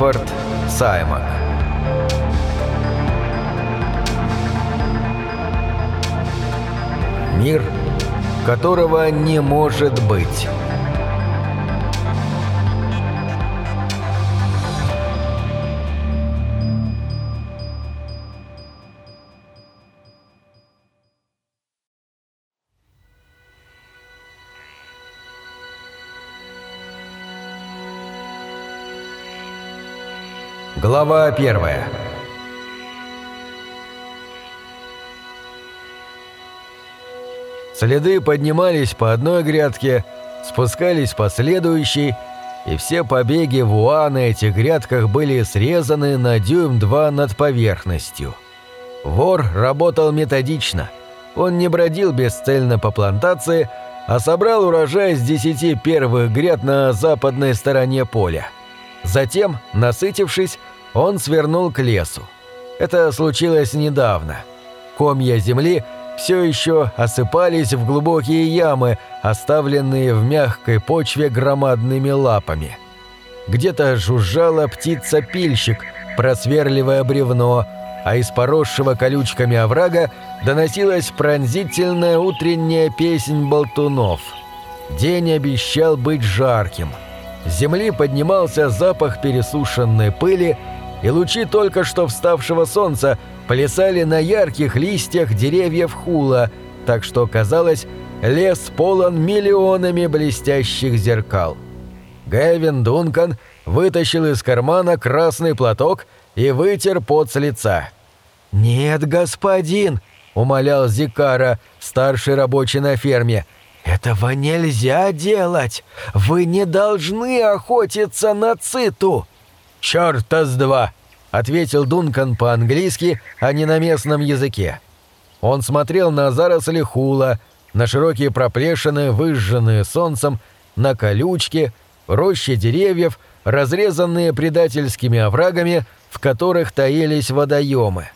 Клиффорд Саймак Мир, которого не может быть. Глава первая Следы поднимались по одной грядке, спускались по следующей, и все побеги вуа на этих грядках были срезаны на дюйм-два над поверхностью. Вор работал методично. Он не бродил бесцельно по плантации, а собрал урожай с десяти первых гряд на западной стороне поля. Затем, насытившись, он свернул к лесу. Это случилось недавно. Комья земли – все еще осыпались в глубокие ямы, оставленные в мягкой почве громадными лапами. Где-то жужжала птица-пильщик, просверливая бревно, а из поросшего колючками оврага доносилась пронзительная утренняя песнь болтунов. День обещал быть жарким. С земли поднимался запах пересушенной пыли, и лучи только что вставшего солнца плясали на ярких листьях деревьев хула, так что, казалось, лес полон миллионами блестящих зеркал. Гэвин Дункан вытащил из кармана красный платок и вытер пот с лица. «Нет, господин!» — умолял Зикара, старший рабочий на ферме. «Этого нельзя делать! Вы не должны охотиться на циту!» «Чёрта с два!» — ответил Дункан по-английски, а не на местном языке. Он смотрел на заросли хула, на широкие проплешины, выжженные солнцем, на колючки, рощи деревьев, разрезанные предательскими оврагами, в которых таились водоемы.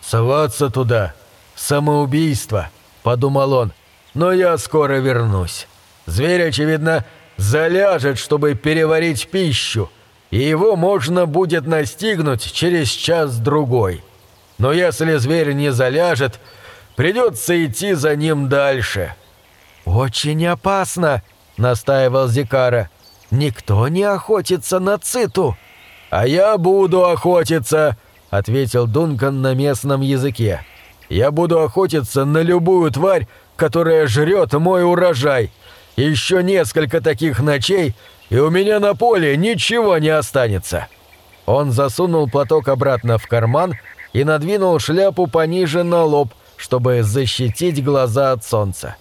«Соваться туда! Самоубийство!» — подумал он. «Но я скоро вернусь. Зверь, очевидно, заляжет, чтобы переварить пищу, и его можно будет настигнуть через час-другой. Но если зверь не заляжет, придется идти за ним дальше». «Очень опасно», — настаивал Зикара. «Никто не охотится на циту». «А я буду охотиться», — ответил Дункан на местном языке. «Я буду охотиться на любую тварь, которая жрет мой урожай. Еще несколько таких ночей, и у меня на поле ничего не останется». Он засунул платок обратно в карман и надвинул шляпу пониже на лоб, чтобы защитить глаза от солнца.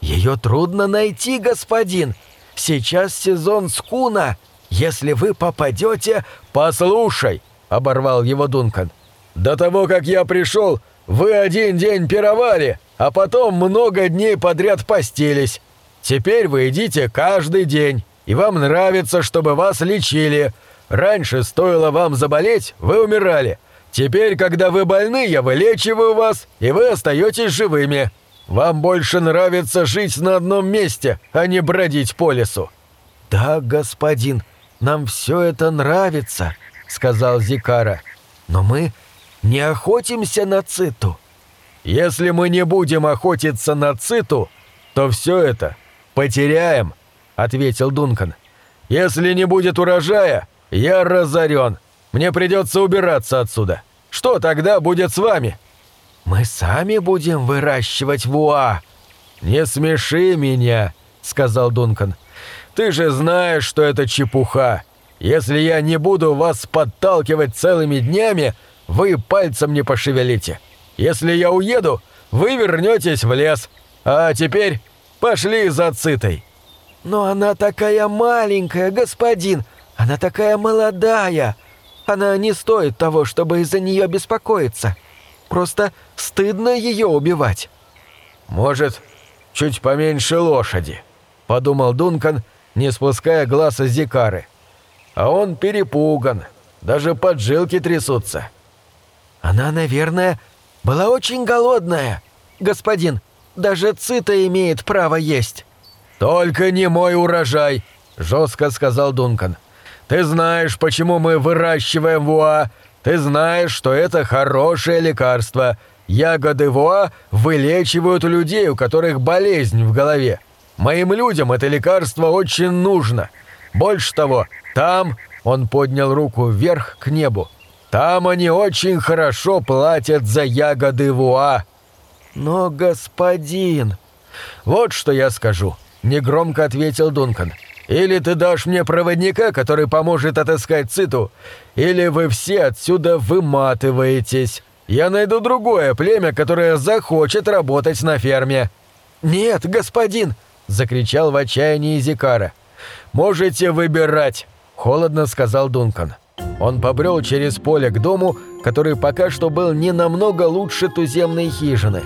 «Ее трудно найти, господин. Сейчас сезон скуна. Если вы попадете...» «Послушай», — оборвал его Дункан. «До того, как я пришел, вы один день пировали, а потом много дней подряд постились. Теперь вы идите каждый день» и вам нравится, чтобы вас лечили. Раньше стоило вам заболеть, вы умирали. Теперь, когда вы больны, я вылечиваю вас, и вы остаетесь живыми. Вам больше нравится жить на одном месте, а не бродить по лесу». «Да, господин, нам все это нравится», — сказал Зикара. «Но мы не охотимся на циту». «Если мы не будем охотиться на циту, то все это потеряем», —— ответил Дункан. «Если не будет урожая, я разорен. Мне придется убираться отсюда. Что тогда будет с вами?» «Мы сами будем выращивать вуа». «Не смеши меня», — сказал Дункан. «Ты же знаешь, что это чепуха. Если я не буду вас подталкивать целыми днями, вы пальцем не пошевелите. Если я уеду, вы вернетесь в лес. А теперь пошли за цитой». «Но она такая маленькая, господин! Она такая молодая! Она не стоит того, чтобы из-за нее беспокоиться. Просто стыдно ее убивать». «Может, чуть поменьше лошади», — подумал Дункан, не спуская глаз из Зикары. «А он перепуган, даже поджилки трясутся». «Она, наверное, была очень голодная. Господин, даже Цита имеет право есть». «Только не мой урожай», — жестко сказал Дункан. Ты знаешь, почему мы выращиваем вуа. Ты знаешь, что это хорошее лекарство. Ягоды вуа вылечивают людей, у которых болезнь в голове. Моим людям это лекарство очень нужно. Больше того, там, он поднял руку вверх к небу, там они очень хорошо платят за ягоды вуа. Но, господин... Вот что я скажу, негромко ответил Дункан. Или ты дашь мне проводника, который поможет отыскать Циту, или вы все отсюда выматываетесь. Я найду другое племя, которое захочет работать на ферме». «Нет, господин!» — закричал в отчаянии Зикара. «Можете выбирать», — холодно сказал Дункан. Он побрел через поле к дому, который пока что был не намного лучше туземной хижины.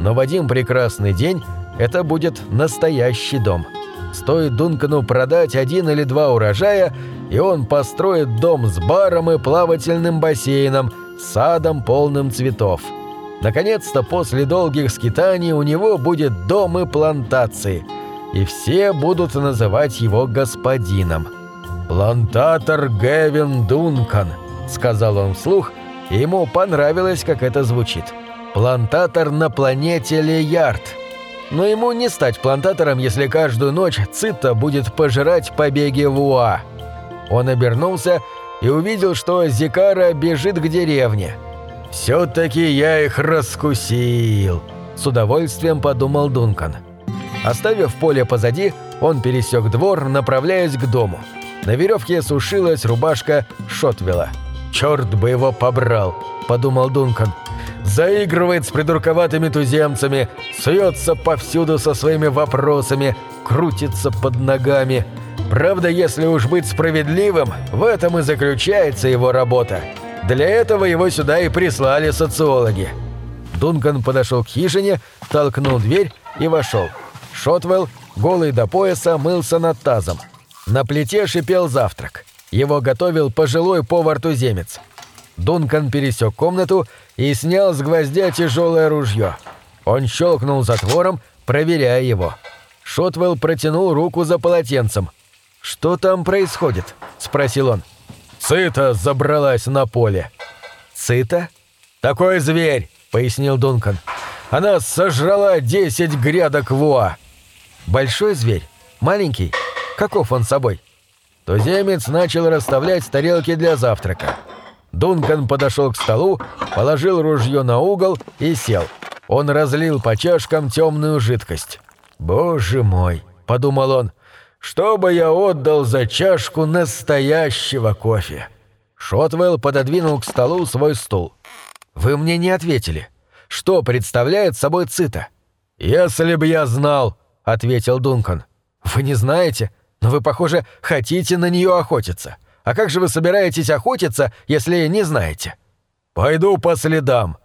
Но в один прекрасный день это будет настоящий дом. Стоит Дункану продать один или два урожая, и он построит дом с баром и плавательным бассейном, садом полным цветов. Наконец-то после долгих скитаний у него будет дом и плантации, и все будут называть его господином. «Плантатор Гевин Дункан», — сказал он вслух, и ему понравилось, как это звучит. «Плантатор на планете Леярд». Но ему не стать плантатором, если каждую ночь Цита будет пожирать побеги Вуа. Он обернулся и увидел, что Зикара бежит к деревне. «Все-таки я их раскусил», — с удовольствием подумал Дункан. Оставив поле позади, он пересек двор, направляясь к дому. На веревке сушилась рубашка Шотвела. «Черт бы его побрал!» – подумал Дункан. «Заигрывает с придурковатыми туземцами, суется повсюду со своими вопросами, крутится под ногами. Правда, если уж быть справедливым, в этом и заключается его работа. Для этого его сюда и прислали социологи». Дункан подошел к хижине, толкнул дверь и вошел. Шотвелл, голый до пояса, мылся над тазом. На плите шипел завтрак. Его готовил пожилой повар-туземец. Дункан пересек комнату и снял с гвоздя тяжелое ружье. Он щелкнул затвором, проверяя его. Шотвелл протянул руку за полотенцем. «Что там происходит?» – спросил он. «Цита забралась на поле». «Цита?» «Такой зверь», – пояснил Дункан. «Она сожрала десять грядок вуа». «Большой зверь? Маленький?» Каков он собой? Туземец начал расставлять тарелки для завтрака. Дункан подошел к столу, положил ружье на угол и сел. Он разлил по чашкам темную жидкость. «Боже мой!» — подумал он. «Что бы я отдал за чашку настоящего кофе?» Шотвелл пододвинул к столу свой стул. «Вы мне не ответили. Что представляет собой цита?» «Если б я знал», — ответил Дункан. «Вы не знаете? Но вы, похоже, хотите на нее охотиться. А как же вы собираетесь охотиться, если не знаете? Пойду по следам.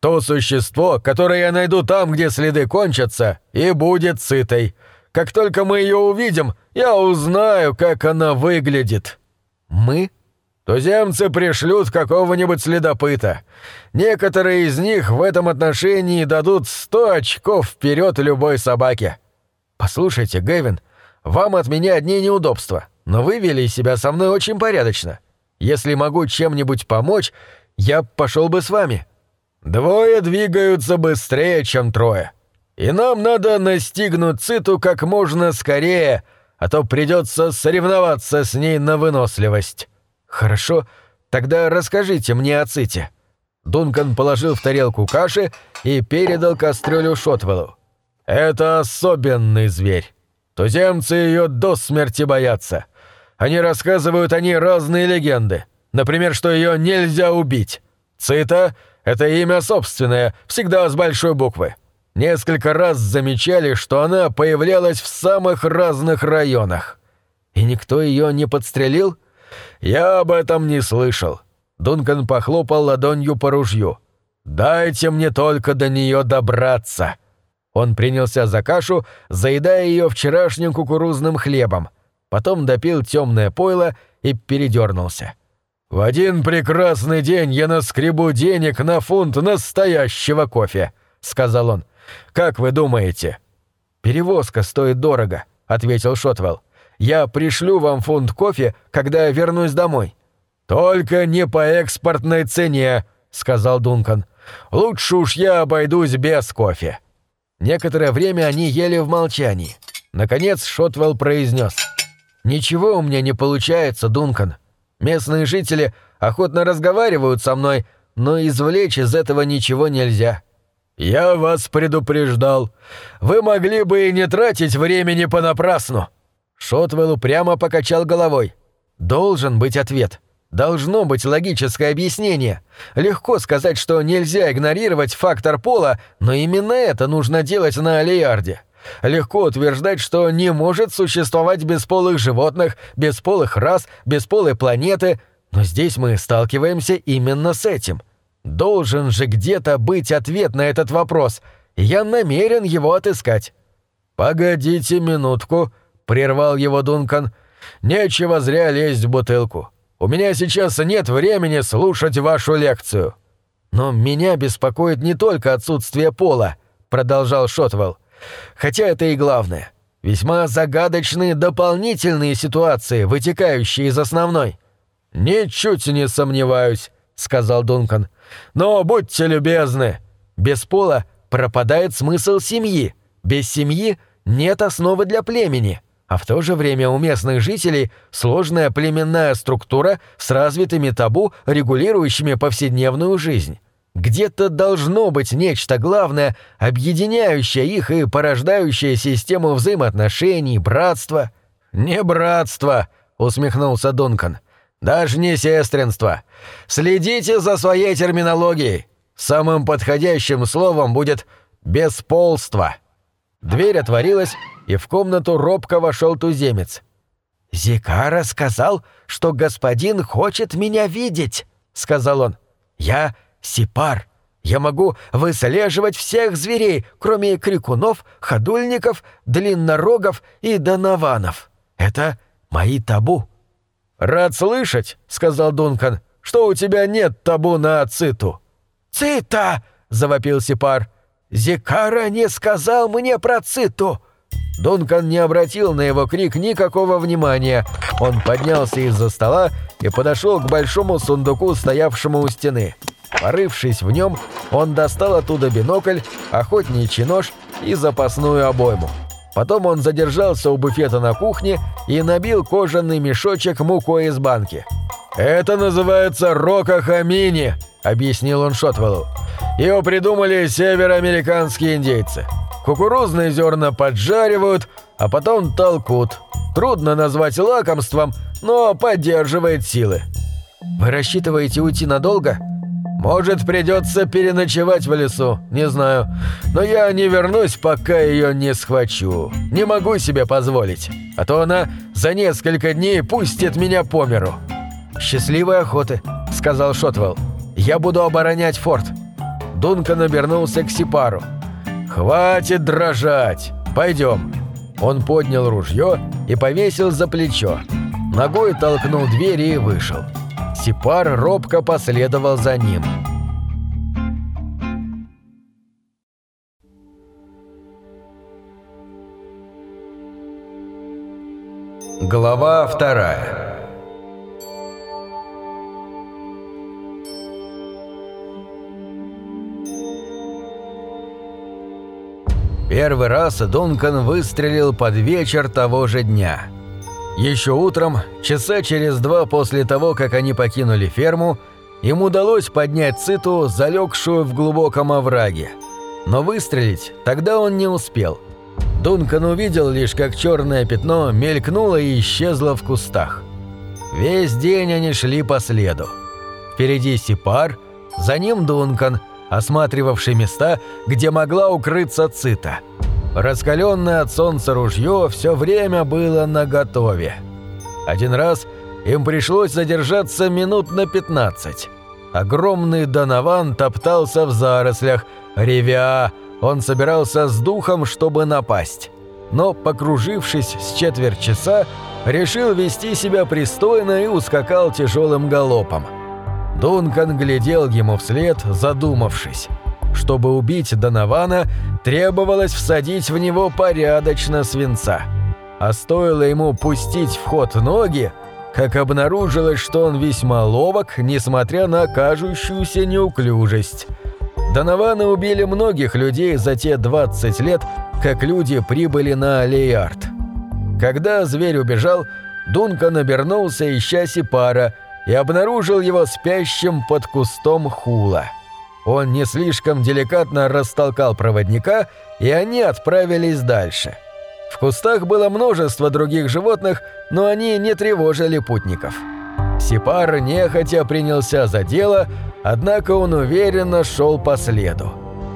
То существо, которое я найду там, где следы кончатся, и будет сытой. Как только мы ее увидим, я узнаю, как она выглядит. Мы? Туземцы пришлют какого-нибудь следопыта. Некоторые из них в этом отношении дадут сто очков вперед любой собаке. Послушайте, Гэвин, вам от меня одни неудобства, но вы вели себя со мной очень порядочно. Если могу чем-нибудь помочь, я пошел бы с вами. Двое двигаются быстрее, чем трое. И нам надо настигнуть Циту как можно скорее, а то придется соревноваться с ней на выносливость. Хорошо, тогда расскажите мне о Ците. Дункан положил в тарелку каши и передал кастрюлю Шотвеллу. Это особенный зверь. Туземцы ее до смерти боятся. Они рассказывают о ней разные легенды. Например, что ее нельзя убить. Цита — это имя собственное, всегда с большой буквы. Несколько раз замечали, что она появлялась в самых разных районах. И никто ее не подстрелил? Я об этом не слышал. Дункан похлопал ладонью по ружью. «Дайте мне только до нее добраться!» Он принялся за кашу, заедая ее вчерашним кукурузным хлебом. Потом допил темное пойло и передернулся. «В один прекрасный день я наскребу денег на фунт настоящего кофе», — сказал он. «Как вы думаете?» «Перевозка стоит дорого», — ответил Шотвелл. Я пришлю вам фунт кофе, когда вернусь домой». «Только не по экспортной цене», — сказал Дункан. «Лучше уж я обойдусь без кофе». Некоторое время они ели в молчании. Наконец Шотвелл произнес. «Ничего у меня не получается, Дункан. Местные жители охотно разговаривают со мной, но извлечь из этого ничего нельзя». «Я вас предупреждал. Вы могли бы и не тратить времени понапрасну». Шотвелл прямо покачал головой. «Должен быть ответ. Должно быть логическое объяснение. Легко сказать, что нельзя игнорировать фактор пола, но именно это нужно делать на Алиарде. Легко утверждать, что не может существовать бесполых животных, бесполых рас, бесполой планеты, но здесь мы сталкиваемся именно с этим. Должен же где-то быть ответ на этот вопрос, и я намерен его отыскать. «Погодите минутку», — прервал его Дункан. «Нечего зря лезть в бутылку. У меня сейчас нет времени слушать вашу лекцию». «Но меня беспокоит не только отсутствие пола», — продолжал Шотвелл. «Хотя это и главное. Весьма загадочные дополнительные ситуации, вытекающие из основной». «Ничуть не сомневаюсь», — сказал Дункан. «Но будьте любезны. Без пола пропадает смысл семьи. Без семьи нет основы для племени а в то же время у местных жителей сложная племенная структура с развитыми табу, регулирующими повседневную жизнь. Где-то должно быть нечто главное, объединяющее их и порождающее систему взаимоотношений, братства. «Не братство», — усмехнулся Дункан. «Даже не сестринство. Следите за своей терминологией. Самым подходящим словом будет «бесполство». Дверь отворилась, и в комнату робко вошел туземец. «Зикара сказал, что господин хочет меня видеть», — сказал он. «Я Сипар. Я могу выслеживать всех зверей, кроме крикунов, ходульников, длиннорогов и донованов. Это мои табу». «Рад слышать», — сказал Дункан, — «что у тебя нет табу на циту». «Цита!» — завопил Сипар. «Зикара не сказал мне про циту. Дункан не обратил на его крик никакого внимания. Он поднялся из-за стола и подошел к большому сундуку, стоявшему у стены. Порывшись в нем, он достал оттуда бинокль, охотничий нож и запасную обойму. Потом он задержался у буфета на кухне и набил кожаный мешочек мукой из банки. «Это называется рокохамини», — объяснил он Шотвеллу. «Его придумали североамериканские индейцы. Кукурузные зерна поджаривают, а потом толкут. Трудно назвать лакомством, но поддерживает силы. Вы рассчитываете уйти надолго? Может, придется переночевать в лесу, не знаю. Но я не вернусь, пока ее не схвачу. Не могу себе позволить. А то она за несколько дней пустит меня по миру. «Счастливой охоты», — сказал Шотвелл. «Я буду оборонять форт». Дункан обернулся к Сипару. «Хватит дрожать! Пойдем!» Он поднял ружье и повесил за плечо. Ногой толкнул дверь и вышел. Сипар робко последовал за ним. Глава вторая Первый раз Дункан выстрелил под вечер того же дня. Еще утром, часа через два после того, как они покинули ферму, им удалось поднять циту, залегшую в глубоком овраге. Но выстрелить тогда он не успел. Дункан увидел лишь, как черное пятно мелькнуло и исчезло в кустах. Весь день они шли по следу. Впереди Сипар, за ним Дункан – осматривавший места, где могла укрыться цита. Раскаленное от солнца ружье все время было наготове. Один раз им пришлось задержаться минут на 15. Огромный донован топтался в зарослях, ревя, он собирался с духом, чтобы напасть. Но, покружившись с четверть часа, решил вести себя пристойно и ускакал тяжелым галопом. Дункан глядел ему вслед, задумавшись. Чтобы убить Донована, требовалось всадить в него порядочно свинца. а стоило ему пустить в ход ноги, как обнаружилось, что он весьма ловок, несмотря на кажущуюся неуклюжесть. Донованы убили многих людей за те 20 лет, как люди прибыли на Алиард. Когда зверь убежал, Дункан обернулся, ища Сипара, и обнаружил его спящим под кустом хула. Он не слишком деликатно растолкал проводника, и они отправились дальше. В кустах было множество других животных, но они не тревожили путников. Сипар нехотя принялся за дело, однако он уверенно шел по следу.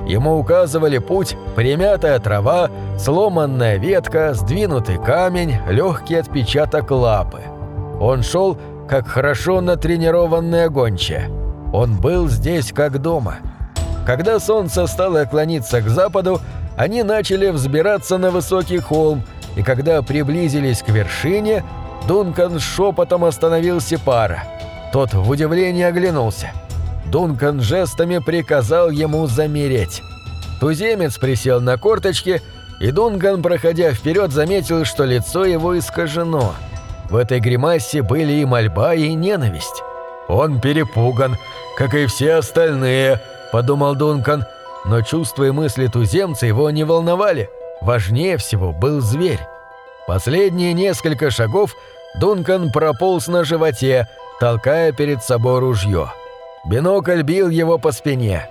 Ему указывали путь примятая трава, сломанная ветка, сдвинутый камень, легкий отпечаток лапы. Он шел, как хорошо натренированная гончая. Он был здесь как дома. Когда солнце стало клониться к западу, они начали взбираться на высокий холм, и когда приблизились к вершине, Дункан шепотом остановил Сепара. Тот в удивлении оглянулся. Дункан жестами приказал ему замереть. Туземец присел на корточки, и Дункан, проходя вперед, заметил, что лицо его искажено. В этой гримасе были и мольба, и ненависть. «Он перепуган, как и все остальные», — подумал Дункан, но чувства и мысли туземца его не волновали. Важнее всего был зверь. Последние несколько шагов Дункан прополз на животе, толкая перед собой ружье. Бинокль бил его по спине.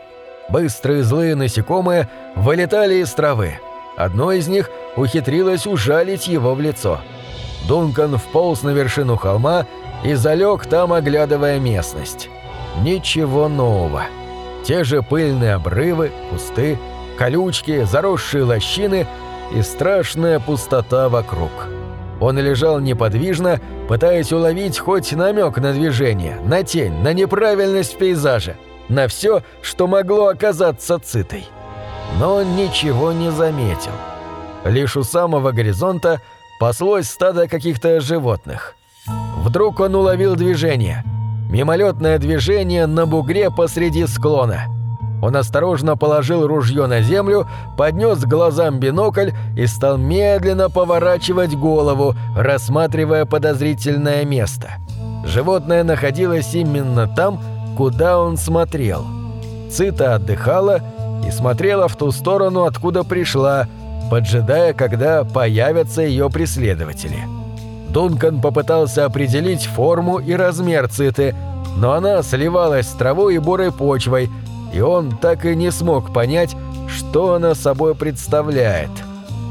Быстрые злые насекомые вылетали из травы. Одно из них ухитрилось ужалить его в лицо. Дункан вполз на вершину холма и залег там, оглядывая местность. Ничего нового. Те же пыльные обрывы, кусты, колючки, заросшие лощины и страшная пустота вокруг. Он лежал неподвижно, пытаясь уловить хоть намек на движение, на тень, на неправильность в пейзаже, на все, что могло оказаться цитой. Но он ничего не заметил. Лишь у самого горизонта паслось стадо каких-то животных. Вдруг он уловил движение. Мимолетное движение на бугре посреди склона – он осторожно положил ружье на землю, поднес к глазам бинокль и стал медленно поворачивать голову, рассматривая подозрительное место. Животное находилось именно там, куда он смотрел. Цита отдыхала и смотрела в ту сторону, откуда пришла, поджидая, когда появятся ее преследователи. Дункан попытался определить форму и размер циты, но она сливалась с травой и бурой почвой, и он так и не смог понять, что она собой представляет.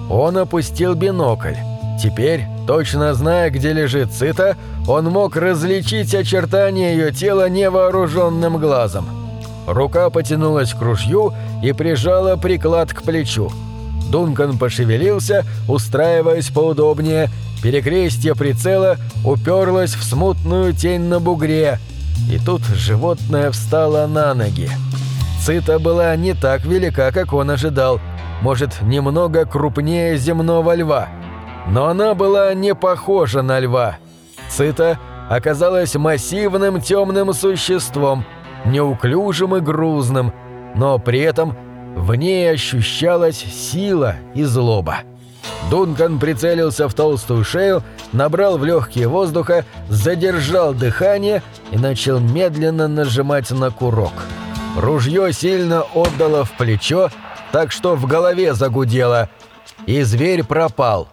Он опустил бинокль. Теперь, точно зная, где лежит Цита, он мог различить очертания ее тела невооруженным глазом. Рука потянулась к ружью и прижала приклад к плечу. Дункан пошевелился, устраиваясь поудобнее. Перекрестье прицела уперлось в смутную тень на бугре. И тут животное встало на ноги. Цита была не так велика, как он ожидал, может, немного крупнее земного льва. Но она была не похожа на льва. Цита оказалась массивным темным существом, неуклюжим и грузным, но при этом в ней ощущалась сила и злоба. Дункан прицелился в толстую шею, набрал в легкие воздуха, задержал дыхание и начал медленно нажимать на курок. Ружье сильно отдало в плечо, так что в голове загудело, и зверь пропал.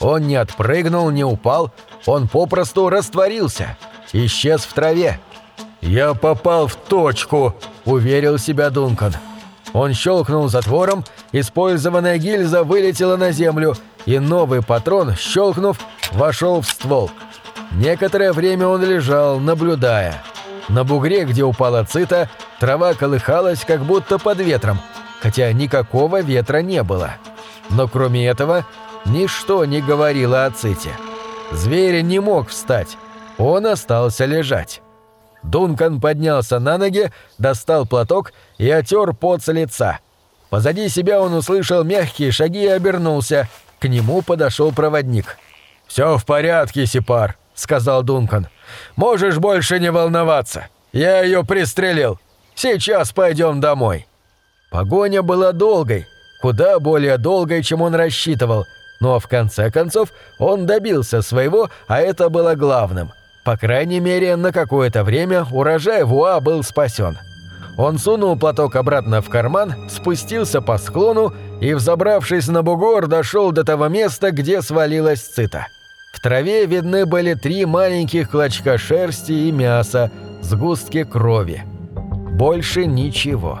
Он не отпрыгнул, не упал, он попросту растворился, исчез в траве. «Я попал в точку», — уверил себя Дункан. Он щелкнул затвором, использованная гильза вылетела на землю, и новый патрон, щелкнув, вошел в ствол. Некоторое время он лежал, наблюдая. На бугре, где упала цита, трава колыхалась как будто под ветром, хотя никакого ветра не было. Но кроме этого, ничто не говорило о ците. Зверь не мог встать, он остался лежать. Дункан поднялся на ноги, достал платок и отер пот с лица. Позади себя он услышал мягкие шаги и обернулся. К нему подошел проводник. «Все в порядке, Сипар», — сказал Дункан. Можешь больше не волноваться. Я ее пристрелил. Сейчас пойдем домой». Погоня была долгой, куда более долгой, чем он рассчитывал, Но в конце концов он добился своего, а это было главным. По крайней мере, на какое-то время урожай Вуа был спасен. Он сунул платок обратно в карман, спустился по склону и, взобравшись на бугор, дошел до того места, где свалилась цита. В траве видны были три маленьких клочка шерсти и мяса, сгустки крови. Больше ничего.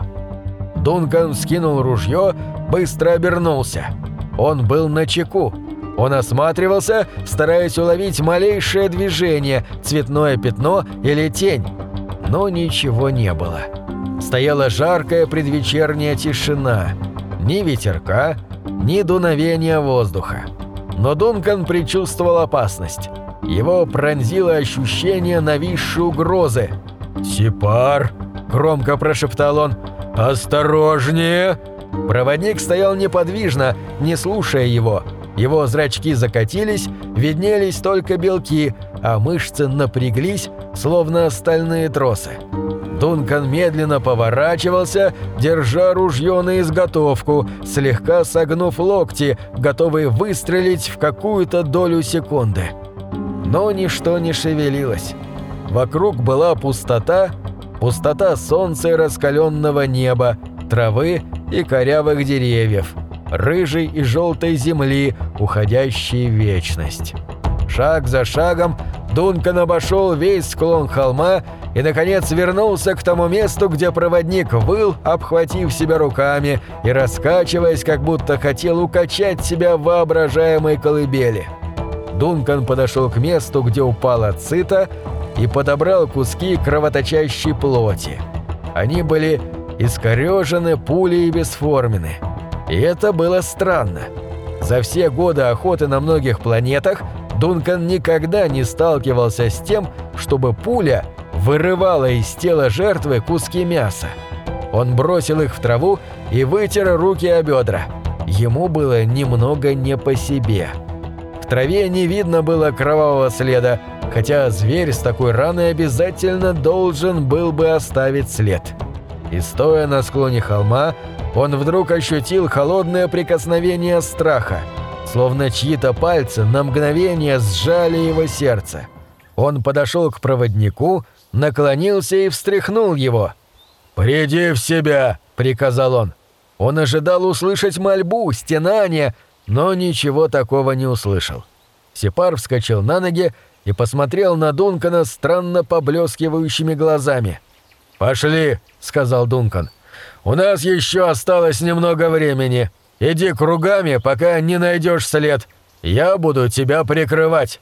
Дункан скинул ружье, быстро обернулся. Он был на чеку. Он осматривался, стараясь уловить малейшее движение, цветное пятно или тень. Но ничего не было. Стояла жаркая предвечерняя тишина. Ни ветерка, ни дуновения воздуха. Но Дункан предчувствовал опасность. Его пронзило ощущение нависшей угрозы. «Сипар!» – громко прошептал он. «Осторожнее!» Проводник стоял неподвижно, не слушая его. Его зрачки закатились, виднелись только белки, а мышцы напряглись, словно стальные тросы. Дункан медленно поворачивался, держа ружье на изготовку, слегка согнув локти, готовый выстрелить в какую-то долю секунды. Но ничто не шевелилось. Вокруг была пустота, пустота солнца и раскаленного неба, травы и корявых деревьев, рыжей и желтой земли, уходящей в вечность. Шаг за шагом Дункан обошел весь склон холма и, наконец, вернулся к тому месту, где проводник выл, обхватив себя руками и раскачиваясь, как будто хотел укачать себя в воображаемой колыбели. Дункан подошел к месту, где упала цита, и подобрал куски кровоточащей плоти. Они были искорежены, пули и бесформены. И это было странно. За все годы охоты на многих планетах Дункан никогда не сталкивался с тем, чтобы пуля вырывала из тела жертвы куски мяса. Он бросил их в траву и вытер руки о бедра. Ему было немного не по себе. В траве не видно было кровавого следа, хотя зверь с такой раной обязательно должен был бы оставить след. И стоя на склоне холма, он вдруг ощутил холодное прикосновение страха, словно чьи-то пальцы на мгновение сжали его сердце. Он подошел к проводнику, наклонился и встряхнул его. «Приди в себя!» — приказал он. Он ожидал услышать мольбу, стенание, но ничего такого не услышал. Сепар вскочил на ноги и посмотрел на Дункана странно поблескивающими глазами. «Пошли», — сказал Дункан. «У нас еще осталось немного времени. Иди кругами, пока не найдешь след. Я буду тебя прикрывать».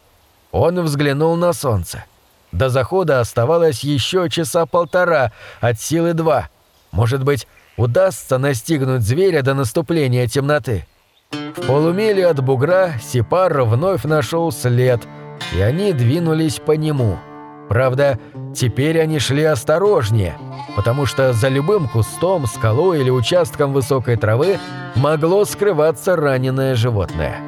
Он взглянул на солнце. До захода оставалось еще часа полтора, от силы два. Может быть, удастся настигнуть зверя до наступления темноты. В полумиле от бугра Сипар вновь нашел след, и они двинулись по нему. Правда, теперь они шли осторожнее, потому что за любым кустом, скалой или участком высокой травы могло скрываться раненое животное.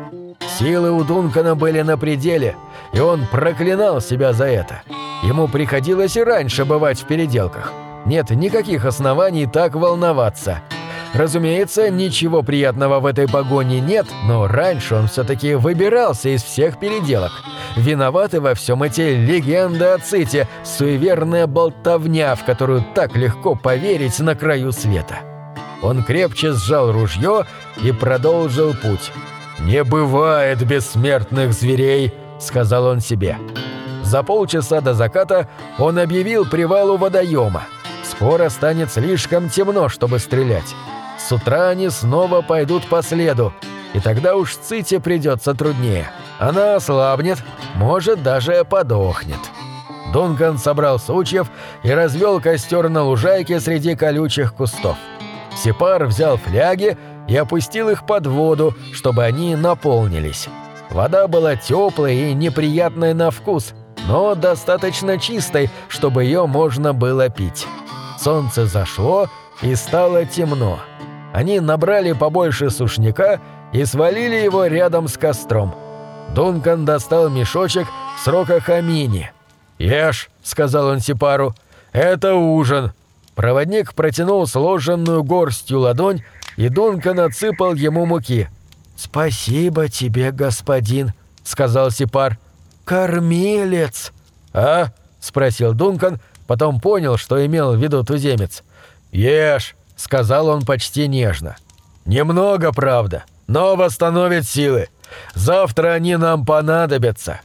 Силы у Дункана были на пределе, и он проклинал себя за это. Ему приходилось и раньше бывать в переделках. Нет никаких оснований так волноваться. Разумеется, ничего приятного в этой погоне нет, но раньше он все-таки выбирался из всех переделок. Виноваты во всем эти легенды о Ците, суеверная болтовня, в которую так легко поверить на краю света. Он крепче сжал ружье и продолжил путь. «Не бывает бессмертных зверей», — сказал он себе. За полчаса до заката он объявил привал у водоема. Скоро станет слишком темно, чтобы стрелять. С утра они снова пойдут по следу, и тогда уж Ците придется труднее. Она ослабнет, может, даже подохнет. Дункан собрал сучьев и развел костер на лужайке среди колючих кустов. Сепар взял фляги и опустил их под воду, чтобы они наполнились. Вода была теплой и неприятной на вкус, но достаточно чистой, чтобы ее можно было пить. Солнце зашло и стало темно. Они набрали побольше сушняка и свалили его рядом с костром. Дункан достал мешочек с рокохамини. «Ешь», — сказал он Сипару, — «это ужин». Проводник протянул сложенную горстью ладонь и Дункан отсыпал ему муки. «Спасибо тебе, господин», — сказал Сипар. «Кормилец!» «А?» — спросил Дункан, потом понял, что имел в виду туземец. «Ешь», — сказал он почти нежно. «Немного, правда, но восстановит силы. Завтра они нам понадобятся».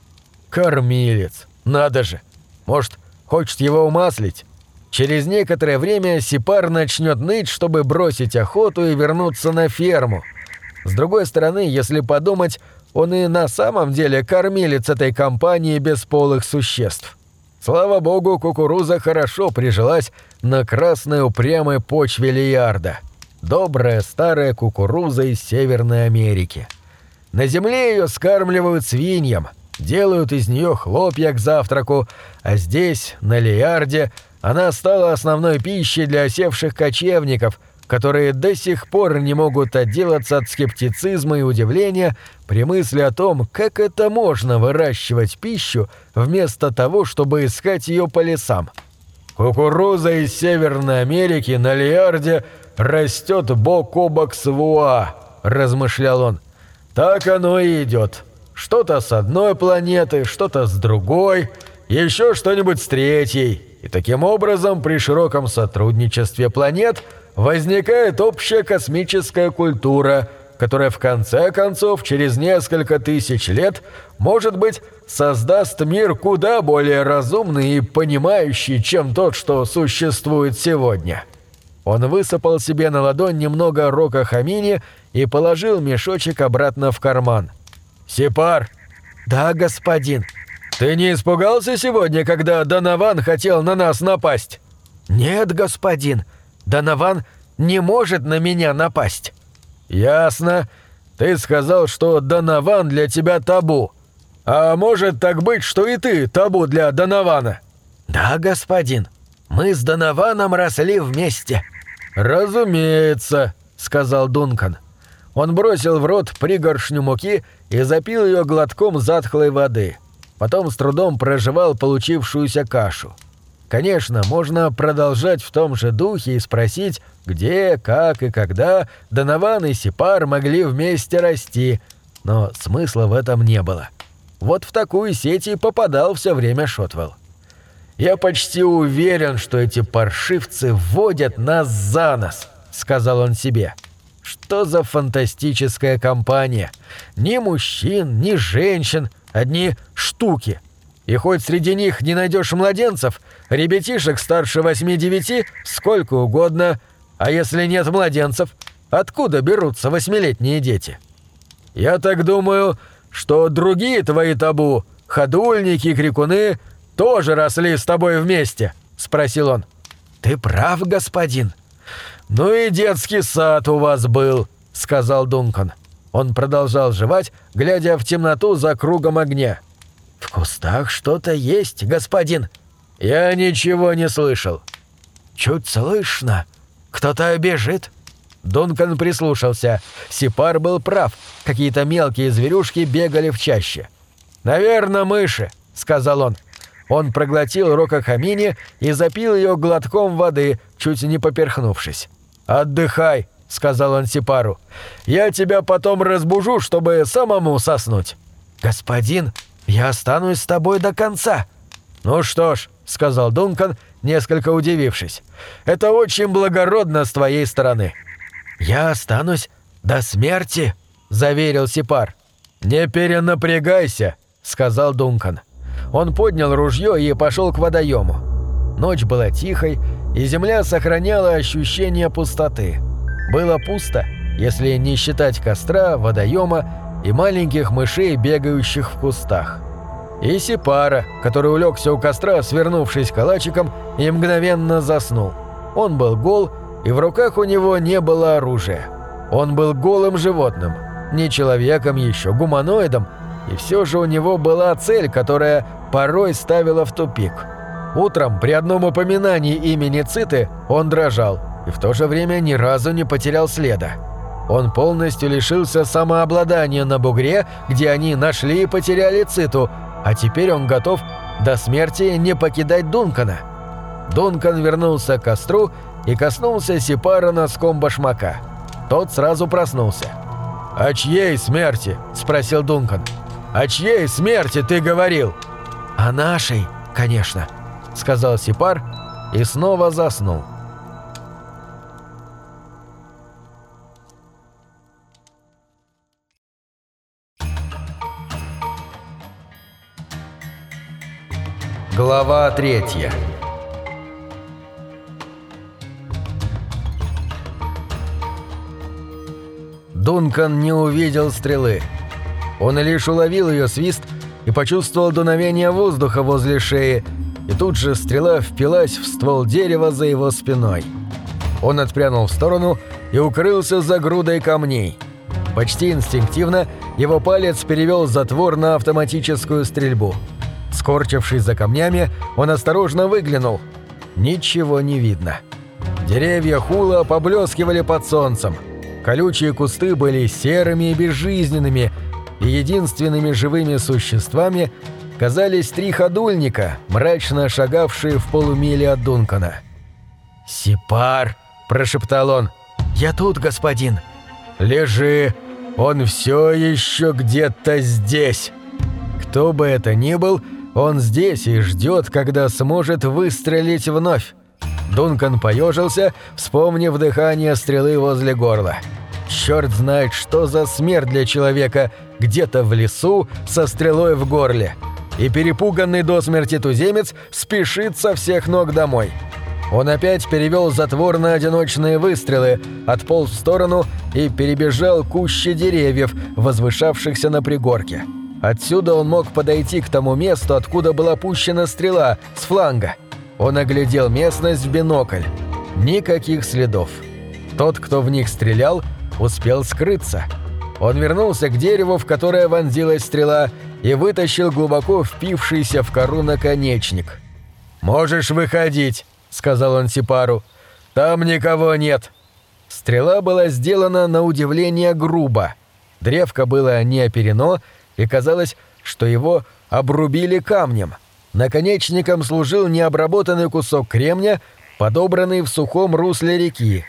«Кормилец! Надо же! Может, хочет его умаслить?» Через некоторое время Сипар начнет ныть, чтобы бросить охоту и вернуться на ферму. С другой стороны, если подумать, он и на самом деле кормилец этой компании бесполых существ. Слава богу, кукуруза хорошо прижилась на красной упрямой почве Лиарда. Добрая старая кукуруза из Северной Америки. На земле ее скармливают свиньям, делают из нее хлопья к завтраку, а здесь, на Лиарде, она стала основной пищей для осевших кочевников, которые до сих пор не могут отделаться от скептицизма и удивления при мысли о том, как это можно выращивать пищу вместо того, чтобы искать ее по лесам. Кукуруза из Северной Америки на Лиарде растет бок о бок с Вуа, размышлял он. Так оно и идет. Что-то с одной планеты, что-то с другой, еще что-нибудь с третьей. И таким образом при широком сотрудничестве планет возникает общая космическая культура, которая в конце концов через несколько тысяч лет, может быть, создаст мир куда более разумный и понимающий, чем тот, что существует сегодня. Он высыпал себе на ладонь немного рока хамини и положил мешочек обратно в карман. «Сепар!» «Да, господин!» «Ты не испугался сегодня, когда Донован хотел на нас напасть?» «Нет, господин. Донован не может на меня напасть». «Ясно. Ты сказал, что Донован для тебя табу. А может так быть, что и ты табу для Донована?» «Да, господин. Мы с Донованом росли вместе». «Разумеется», — сказал Дункан. Он бросил в рот пригоршню муки и запил ее глотком затхлой воды потом с трудом проживал получившуюся кашу. Конечно, можно продолжать в том же духе и спросить, где, как и когда Донован и Сипар могли вместе расти, но смысла в этом не было. Вот в такую сеть и попадал все время Шотвелл. «Я почти уверен, что эти паршивцы вводят нас за нос», — сказал он себе. «Что за фантастическая компания? Ни мужчин, ни женщин — одни штуки. И хоть среди них не найдешь младенцев, ребятишек старше 8-9 сколько угодно, а если нет младенцев, откуда берутся восьмилетние дети? Я так думаю, что другие твои табу, ходульники крикуны, тоже росли с тобой вместе, спросил он. Ты прав, господин. Ну и детский сад у вас был, сказал Дункан. Он продолжал жевать, глядя в темноту за кругом огня. «В кустах что-то есть, господин!» «Я ничего не слышал». «Чуть слышно. Кто-то бежит». Дункан прислушался. Сипар был прав. Какие-то мелкие зверюшки бегали в чаще. «Наверное, мыши», — сказал он. Он проглотил рокохамини и запил ее глотком воды, чуть не поперхнувшись. «Отдыхай», — сказал он Сипару. «Я тебя потом разбужу, чтобы самому соснуть». «Господин, я останусь с тобой до конца». «Ну что ж», — сказал Дункан, несколько удивившись. «Это очень благородно с твоей стороны». «Я останусь до смерти», — заверил Сипар. «Не перенапрягайся», — сказал Дункан. Он поднял ружье и пошел к водоему. Ночь была тихой, и земля сохраняла ощущение пустоты. Было пусто, если не считать костра, водоема и маленьких мышей, бегающих в кустах. И Сипара, который улегся у костра, свернувшись калачиком, и мгновенно заснул. Он был гол, и в руках у него не было оружия. Он был голым животным, не человеком еще, гуманоидом, и все же у него была цель, которая порой ставила в тупик. Утром при одном упоминании имени Циты он дрожал – и в то же время ни разу не потерял следа. Он полностью лишился самообладания на бугре, где они нашли и потеряли Циту, а теперь он готов до смерти не покидать Дункана. Дункан вернулся к костру и коснулся Сипара носком башмака. Тот сразу проснулся. «О чьей смерти?» – спросил Дункан. «О чьей смерти ты говорил?» «О нашей, конечно», – сказал Сипар и снова заснул. Глава третья Дункан не увидел стрелы. Он лишь уловил ее свист и почувствовал дуновение воздуха возле шеи, и тут же стрела впилась в ствол дерева за его спиной. Он отпрянул в сторону и укрылся за грудой камней. Почти инстинктивно его палец перевел затвор на автоматическую стрельбу. Скорчившись за камнями, он осторожно выглянул. Ничего не видно. Деревья хула поблескивали под солнцем – Колючие кусты были серыми и безжизненными, и единственными живыми существами казались три ходульника, мрачно шагавшие в полумиле от Дункана. «Сипар!» – прошептал он. «Я тут, господин!» «Лежи! Он все еще где-то здесь!» Кто бы это ни был, он здесь и ждет, когда сможет выстрелить вновь. Дункан поежился, вспомнив дыхание стрелы возле горла. Черт знает, что за смерть для человека где-то в лесу со стрелой в горле. И перепуганный до смерти туземец спешит со всех ног домой. Он опять перевел затвор на одиночные выстрелы, отполз в сторону и перебежал кущи деревьев, возвышавшихся на пригорке. Отсюда он мог подойти к тому месту, откуда была пущена стрела, с фланга. Он оглядел местность в бинокль. Никаких следов. Тот, кто в них стрелял, успел скрыться. Он вернулся к дереву, в которое вонзилась стрела, и вытащил глубоко впившийся в кору наконечник. «Можешь выходить», — сказал он Сипару. «Там никого нет». Стрела была сделана на удивление грубо. Древко было не оперено, и казалось, что его обрубили камнем. Наконечником служил необработанный кусок кремня, подобранный в сухом русле реки.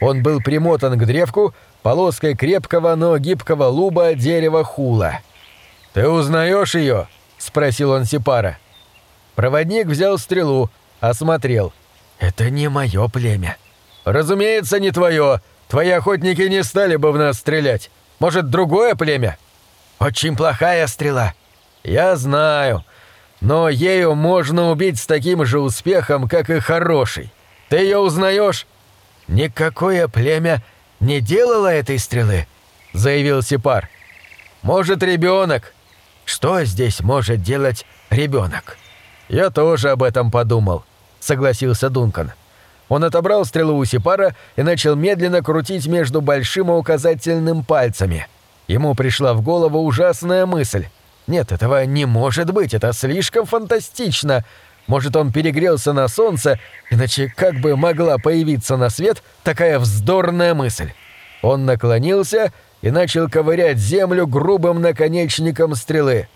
Он был примотан к древку полоской крепкого, но гибкого луба дерева хула. «Ты узнаешь ее?» — спросил он Сипара. Проводник взял стрелу, осмотрел. «Это не мое племя». «Разумеется, не твое. Твои охотники не стали бы в нас стрелять. Может, другое племя?» «Очень плохая стрела». «Я знаю. Но ею можно убить с таким же успехом, как и хороший. Ты ее узнаешь?» «Никакое племя не делала этой стрелы», — заявил Сипар. «Может, ребенок?» «Что здесь может делать ребенок?» «Я тоже об этом подумал», — согласился Дункан. Он отобрал стрелу у Сипара и начал медленно крутить между большим и указательным пальцами. Ему пришла в голову ужасная мысль. «Нет, этого не может быть, это слишком фантастично!» Может, он перегрелся на солнце, иначе как бы могла появиться на свет такая вздорная мысль? Он наклонился и начал ковырять землю грубым наконечником стрелы.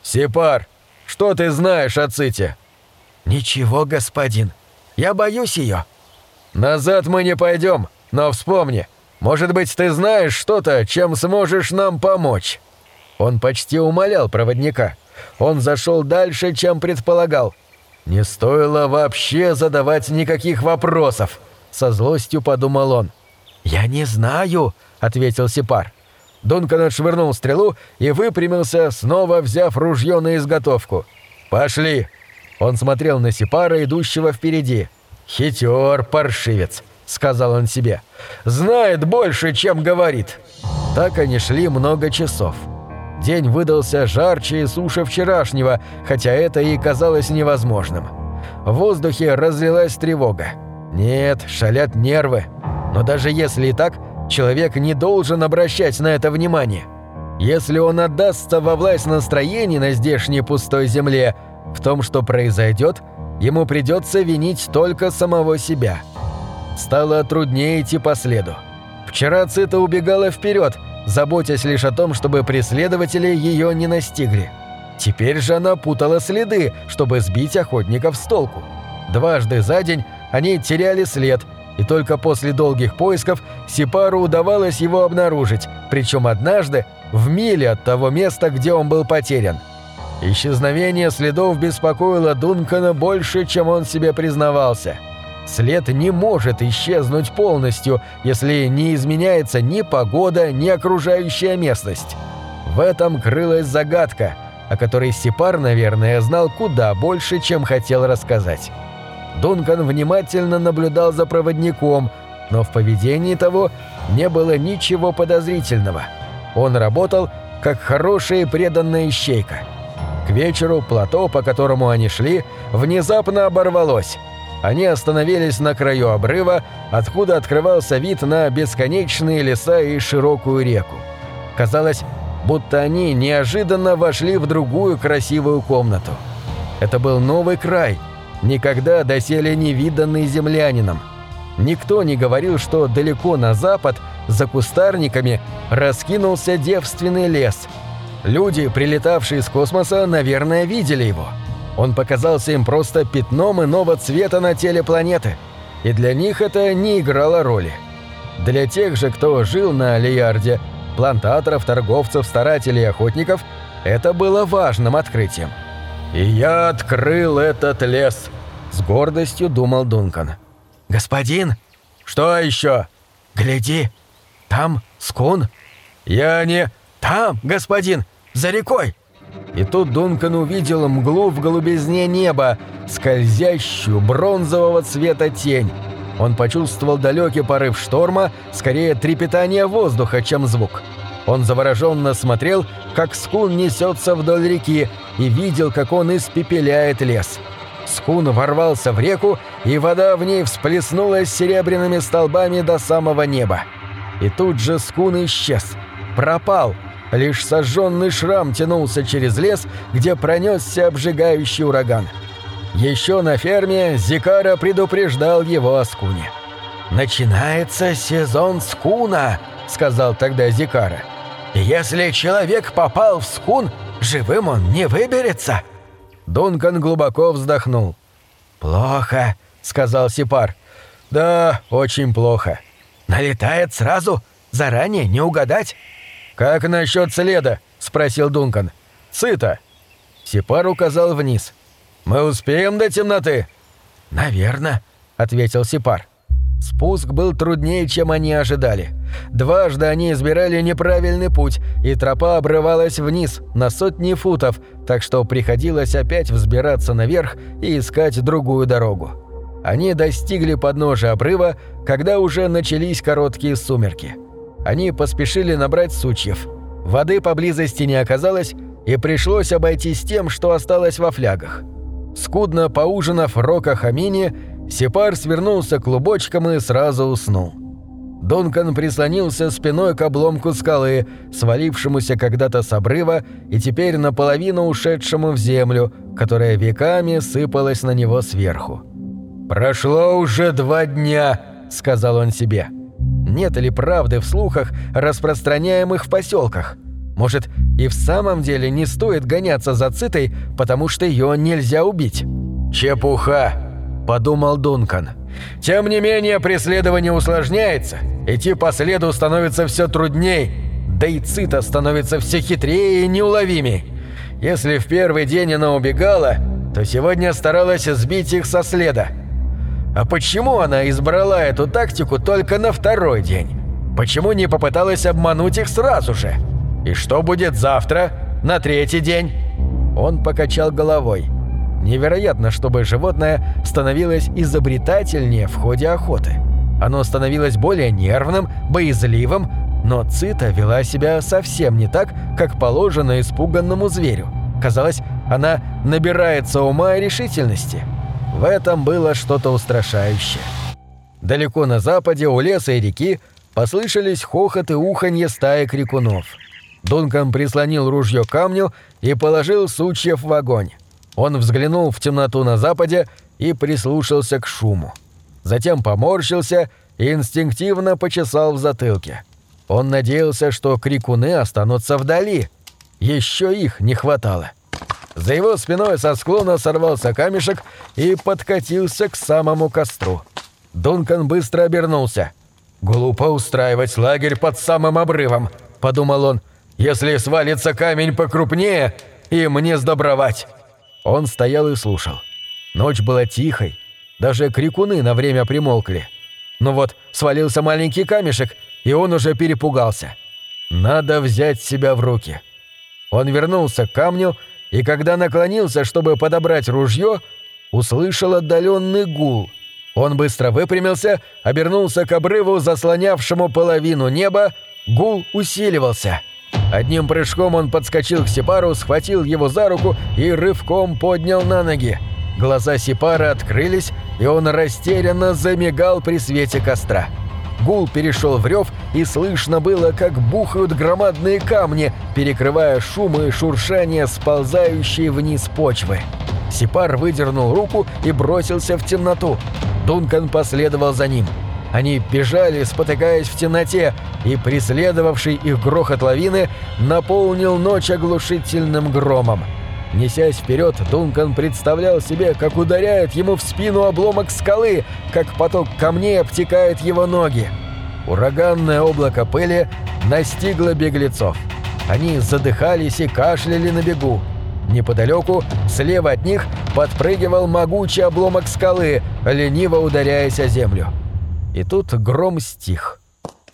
«Сепар, что ты знаешь о Ците?» «Ничего, господин. Я боюсь ее». «Назад мы не пойдем, но вспомни, может быть, ты знаешь что-то, чем сможешь нам помочь?» Он почти умолял проводника. Он зашел дальше, чем предполагал – «Не стоило вообще задавать никаких вопросов», — со злостью подумал он. «Я не знаю», — ответил Сипар. Дункан отшвырнул стрелу и выпрямился, снова взяв ружье на изготовку. «Пошли!» Он смотрел на Сипара, идущего впереди. «Хитер, паршивец», — сказал он себе. «Знает больше, чем говорит». Так они шли много часов. День выдался жарче и суше вчерашнего, хотя это и казалось невозможным. В воздухе разлилась тревога. Нет, шалят нервы. Но даже если и так, человек не должен обращать на это внимание. Если он отдастся во власть настроений на здешней пустой земле, в том, что произойдет, ему придется винить только самого себя. Стало труднее идти по следу. Вчера Цита убегала вперед, заботясь лишь о том, чтобы преследователи ее не настигли. Теперь же она путала следы, чтобы сбить охотников с толку. Дважды за день они теряли след, и только после долгих поисков Сипару удавалось его обнаружить, причем однажды в миле от того места, где он был потерян. Исчезновение следов беспокоило Дункана больше, чем он себе признавался. След не может исчезнуть полностью, если не изменяется ни погода, ни окружающая местность. В этом крылась загадка, о которой Сипар, наверное, знал куда больше, чем хотел рассказать. Дункан внимательно наблюдал за проводником, но в поведении того не было ничего подозрительного. Он работал, как хорошая и преданная ищейка. К вечеру плато, по которому они шли, внезапно оборвалось. Они остановились на краю обрыва, откуда открывался вид на бесконечные леса и широкую реку. Казалось, будто они неожиданно вошли в другую красивую комнату. Это был новый край – никогда доселе не виданный землянином. Никто не говорил, что далеко на запад, за кустарниками, раскинулся девственный лес. Люди, прилетавшие из космоса, наверное, видели его. Он показался им просто пятном иного цвета на теле планеты, и для них это не играло роли. Для тех же, кто жил на Алиарде, плантаторов, торговцев, старателей и охотников, это было важным открытием. «И я открыл этот лес», — с гордостью думал Дункан. «Господин?» «Что еще?» «Гляди, там скун». «Я не...» «Там, господин, за рекой». И тут Дункан увидел мглу в голубизне неба, скользящую бронзового цвета тень. Он почувствовал далекий порыв шторма, скорее трепетание воздуха, чем звук. Он завороженно смотрел, как скун несется вдоль реки, и видел, как он испепеляет лес. Скун ворвался в реку, и вода в ней всплеснулась серебряными столбами до самого неба. И тут же скун исчез. Пропал. Лишь сожженный шрам тянулся через лес, где пронесся обжигающий ураган. Еще на ферме Зикара предупреждал его о скуне. «Начинается сезон скуна», — сказал тогда Зикара. «Если человек попал в скун, живым он не выберется». Дункан глубоко вздохнул. «Плохо», — сказал Сипар. «Да, очень плохо». «Налетает сразу? Заранее не угадать?» «Как насчет следа?» — спросил Дункан. «Сыто». Сипар указал вниз. «Мы успеем до темноты?» «Наверно», — ответил Сипар. Спуск был труднее, чем они ожидали. Дважды они избирали неправильный путь, и тропа обрывалась вниз, на сотни футов, так что приходилось опять взбираться наверх и искать другую дорогу. Они достигли подножия обрыва, когда уже начались короткие сумерки. Они поспешили набрать сучьев. Воды поблизости не оказалось, и пришлось обойтись тем, что осталось во флягах. Скудно поужинав рока хамини, Сепар свернулся клубочком и сразу уснул. Дункан прислонился спиной к обломку скалы, свалившемуся когда-то с обрыва и теперь наполовину ушедшему в землю, которая веками сыпалась на него сверху. «Прошло уже два дня», — сказал он себе. «Нет ли правды в слухах, распространяемых в поселках? Может, и в самом деле не стоит гоняться за цитой, потому что ее нельзя убить?» «Чепуха!» подумал Дункан. Тем не менее, преследование усложняется, идти по следу становится все трудней, да и Цита становится все хитрее и неуловимей. Если в первый день она убегала, то сегодня старалась сбить их со следа. А почему она избрала эту тактику только на второй день? Почему не попыталась обмануть их сразу же? И что будет завтра, на третий день? Он покачал головой. Невероятно, чтобы животное становилось изобретательнее в ходе охоты. Оно становилось более нервным, боязливым, но Цита вела себя совсем не так, как положено испуганному зверю. Казалось, она набирается ума и решительности. В этом было что-то устрашающее. Далеко на западе, у леса и реки, послышались хохот и уханье стаи крикунов. Дункан прислонил ружье к камню и положил сучьев в огонь. Он взглянул в темноту на западе и прислушался к шуму. Затем поморщился и инстинктивно почесал в затылке. Он надеялся, что крикуны останутся вдали. Еще их не хватало. За его спиной со склона сорвался камешек и подкатился к самому костру. Дункан быстро обернулся. «Глупо устраивать лагерь под самым обрывом», — подумал он. «Если свалится камень покрупнее, и мне сдобровать». Он стоял и слушал. Ночь была тихой, даже крикуны на время примолкли. Ну вот, свалился маленький камешек, и он уже перепугался. Надо взять себя в руки. Он вернулся к камню, и когда наклонился, чтобы подобрать ружье, услышал отдаленный гул. Он быстро выпрямился, обернулся к обрыву, заслонявшему половину неба, гул усиливался. Одним прыжком он подскочил к Сепару, схватил его за руку и рывком поднял на ноги. Глаза Сипара открылись, и он растерянно замигал при свете костра. Гул перешел в рев, и слышно было, как бухают громадные камни, перекрывая шумы и шуршание сползающей вниз почвы. Сипар выдернул руку и бросился в темноту. Дункан последовал за ним. Они бежали, спотыкаясь в темноте, и преследовавший их грохот лавины наполнил ночь оглушительным громом. Несясь вперед, Дункан представлял себе, как ударяет ему в спину обломок скалы, как поток камней обтекает его ноги. Ураганное облако пыли настигло беглецов. Они задыхались и кашляли на бегу. Неподалеку, слева от них, подпрыгивал могучий обломок скалы, лениво ударяясь о землю. И тут гром стих.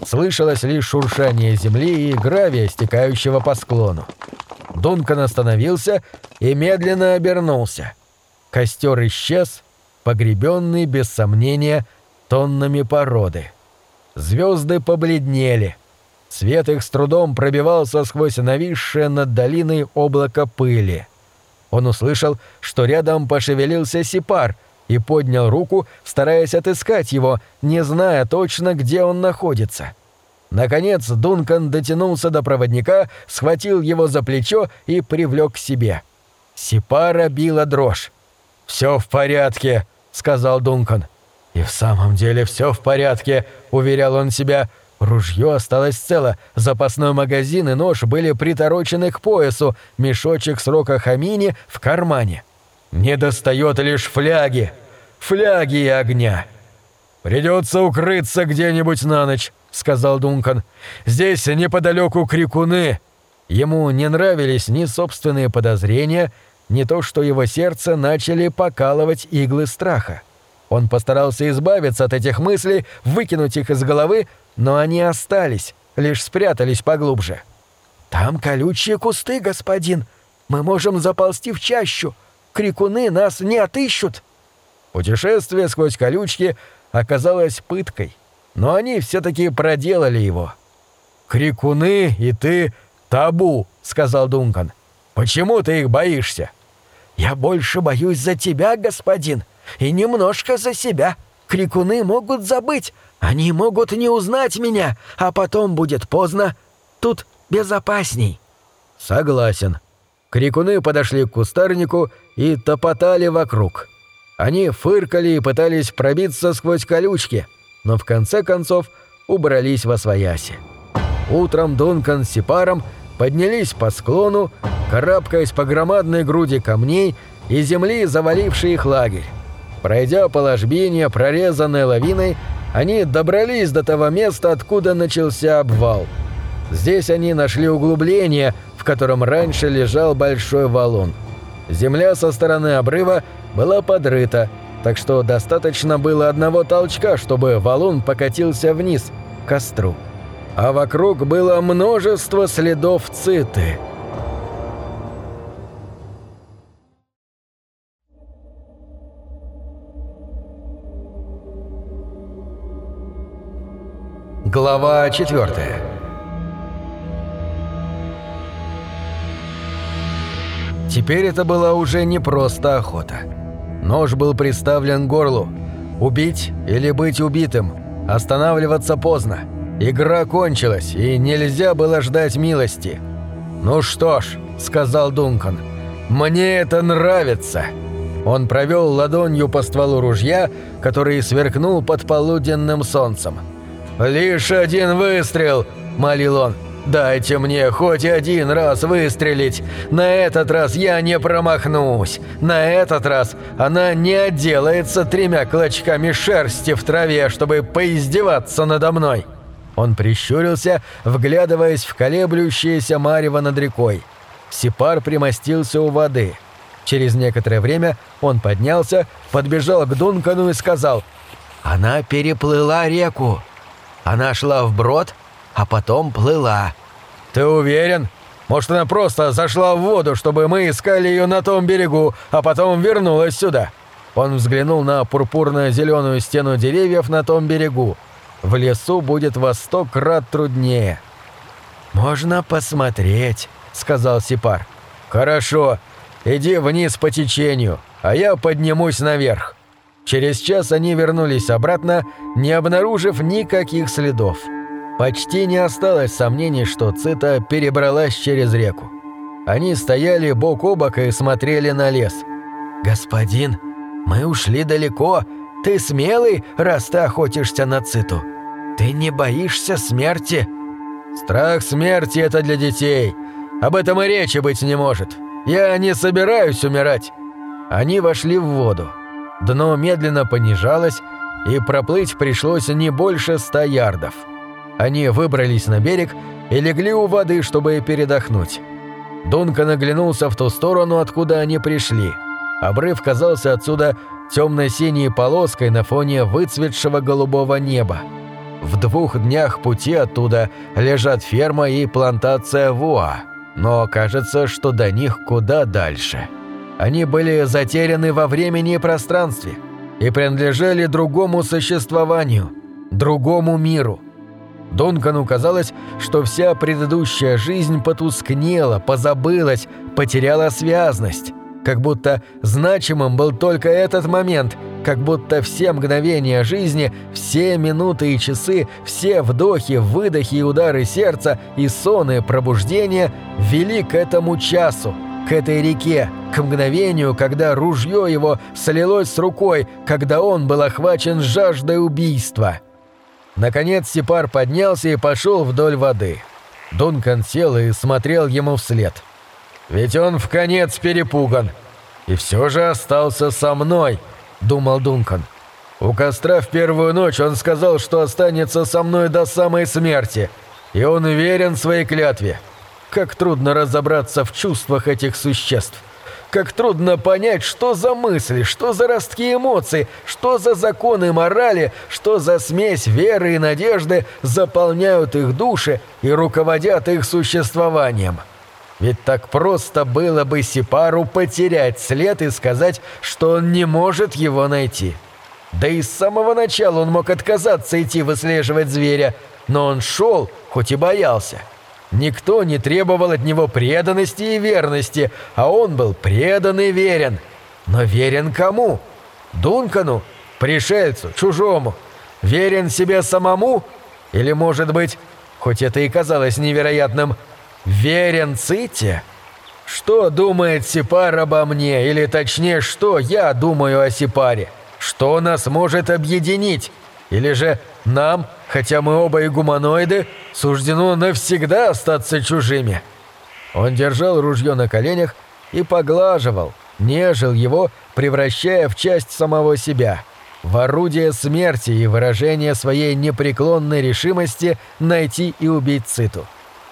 Слышалось лишь шуршание земли и гравия, стекающего по склону. Дункан остановился и медленно обернулся. Костер исчез, погребенный, без сомнения, тоннами породы. Звезды побледнели. Свет их с трудом пробивался сквозь нависшее над долиной облако пыли. Он услышал, что рядом пошевелился сипар и поднял руку, стараясь отыскать его, не зная точно, где он находится. — Наконец Дункан дотянулся до проводника, схватил его за плечо и привлек к себе. Сипара била дрожь. «Все в порядке», — сказал Дункан. «И в самом деле все в порядке», — уверял он себя. Ружье осталось цело, запасной магазин и нож были приторочены к поясу, мешочек с рокохамини в кармане. Не достает лишь фляги. Фляги и огня. «Придется укрыться где-нибудь на ночь», сказал Дункан. «Здесь неподалеку крикуны». Ему не нравились ни собственные подозрения, ни то, что его сердце начали покалывать иглы страха. Он постарался избавиться от этих мыслей, выкинуть их из головы, но они остались, лишь спрятались поглубже. «Там колючие кусты, господин. Мы можем заползти в чащу. Крикуны нас не отыщут». Путешествие сквозь колючки оказалось пыткой но они все-таки проделали его. «Крикуны и ты табу», — сказал Дункан. «Почему ты их боишься?» «Я больше боюсь за тебя, господин, и немножко за себя. Крикуны могут забыть, они могут не узнать меня, а потом будет поздно. Тут безопасней». «Согласен». Крикуны подошли к кустарнику и топотали вокруг. Они фыркали и пытались пробиться сквозь колючки — но в конце концов убрались во свояси. Утром Дункан с Сипаром поднялись по склону, карабкаясь по громадной груди камней и земли, завалившей их лагерь. Пройдя по ложбине, прорезанной лавиной, они добрались до того места, откуда начался обвал. Здесь они нашли углубление, в котором раньше лежал большой валун. Земля со стороны обрыва была подрыта, так что достаточно было одного толчка, чтобы валун покатился вниз, к костру. А вокруг было множество следов циты. Глава четвертая. Теперь это была уже не просто охота. Нож был приставлен к горлу. Убить или быть убитым. Останавливаться поздно. Игра кончилась, и нельзя было ждать милости. «Ну что ж», — сказал Дункан, — «мне это нравится». Он провел ладонью по стволу ружья, который сверкнул под полуденным солнцем. «Лишь один выстрел!» – молил он. Дайте мне хоть один раз выстрелить. На этот раз я не промахнусь. На этот раз она не отделается тремя клочками шерсти в траве, чтобы поиздеваться надо мной». Он прищурился, вглядываясь в колеблющееся марево над рекой. Сипар примостился у воды. Через некоторое время он поднялся, подбежал к Дункану и сказал «Она переплыла реку. Она шла вброд, а потом плыла». «Ты уверен? Может, она просто зашла в воду, чтобы мы искали ее на том берегу, а потом вернулась сюда?» Он взглянул на пурпурно-зеленую стену деревьев на том берегу. В лесу будет во сто крат труднее. «Можно посмотреть», — сказал Сипар. «Хорошо. Иди вниз по течению, а я поднимусь наверх». Через час они вернулись обратно, не обнаружив никаких следов. Почти не осталось сомнений, что Цита перебралась через реку. Они стояли бок о бок и смотрели на лес. «Господин, мы ушли далеко. Ты смелый, раз ты охотишься на Циту?» «Ты не боишься смерти?» «Страх смерти — это для детей. Об этом и речи быть не может. Я не собираюсь умирать». Они вошли в воду. Дно медленно понижалось, и проплыть пришлось не больше ста ярдов. Они выбрались на берег и легли у воды, чтобы передохнуть. Дункан оглянулся в ту сторону, откуда они пришли. Обрыв казался отсюда темно-синей полоской на фоне выцветшего голубого неба. В двух днях пути оттуда лежат ферма и плантация Вуа, но кажется, что до них куда дальше. Они были затеряны во времени и пространстве и принадлежали другому существованию, другому миру. Дункану казалось, что вся предыдущая жизнь потускнела, позабылась, потеряла связность, как будто значимым был только этот момент – как будто все мгновения жизни, все минуты и часы, все вдохи, выдохи и удары сердца, и сон и пробуждение вели к этому часу, к этой реке, к мгновению, когда ружье его слилось с рукой, когда он был охвачен жаждой убийства. Наконец Сипар поднялся и пошел вдоль воды. Дункан сел и смотрел ему вслед. «Ведь он в конец перепуган. И все же остался со мной», думал Дункан. У костра в первую ночь он сказал, что останется со мной до самой смерти, и он уверен своей клятве. Как трудно разобраться в чувствах этих существ. Как трудно понять, что за мысли, что за ростки эмоций, что за законы морали, что за смесь веры и надежды заполняют их души и руководят их существованием. Ведь так просто было бы Сипару потерять след и сказать, что он не может его найти. Да и с самого начала он мог отказаться идти выслеживать зверя, но он шел, хоть и боялся. Никто не требовал от него преданности и верности, а он был предан и верен. Но верен кому? Дункану? Пришельцу? Чужому? Верен себе самому? Или, может быть, хоть это и казалось невероятным, Верен Ците? Что думает Сипар обо мне, или точнее, что я думаю о Сипаре? Что нас может объединить? Или же нам, хотя мы оба и гуманоиды, суждено навсегда остаться чужими?» Он держал ружье на коленях и поглаживал, нежил его, превращая в часть самого себя, в орудие смерти и выражение своей непреклонной решимости найти и убить Циту.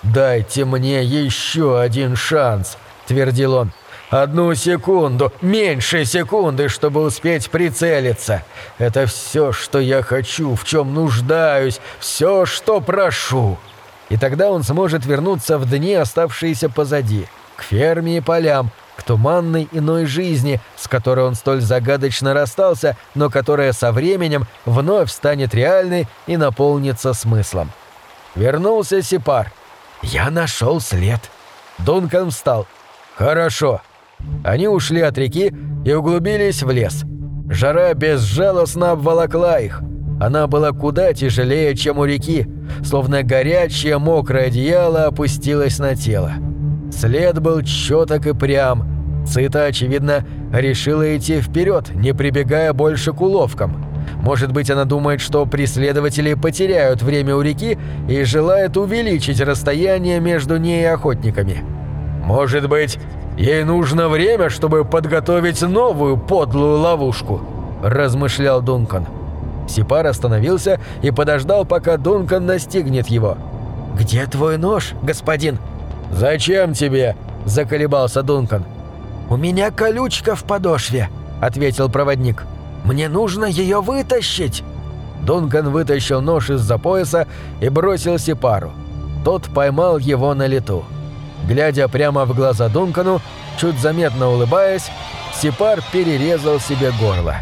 «Дайте мне еще один шанс», — твердил он. «Одну секунду, меньше секунды, чтобы успеть прицелиться. Это все, что я хочу, в чем нуждаюсь, все, что прошу». И тогда он сможет вернуться в дни, оставшиеся позади, к ферме и полям, к туманной иной жизни, с которой он столь загадочно расстался, но которая со временем вновь станет реальной и наполнится смыслом. Вернулся Сипар — «Я нашел след». Дункан встал. «Хорошо». Они ушли от реки и углубились в лес. Жара безжалостно обволокла их. Она была куда тяжелее, чем у реки, словно горячее мокрое одеяло опустилось на тело. След был четок и прям. Цита, очевидно, решила идти вперед, не прибегая больше к уловкам. Может быть, она думает, что преследователи потеряют время у реки и желает увеличить расстояние между ней и охотниками. Может быть, ей нужно время, чтобы подготовить новую подлую ловушку, размышлял Дункан. Сипар остановился и подождал, пока Дункан настигнет его. «Где твой нож, господин?» «Зачем тебе?» – заколебался Дункан. «У меня колючка в подошве», – ответил проводник. «Мне нужно ее вытащить!» Дункан вытащил нож из-за пояса и бросил Сипару. Тот поймал его на лету. Глядя прямо в глаза Дункану, чуть заметно улыбаясь, Сипар перерезал себе горло.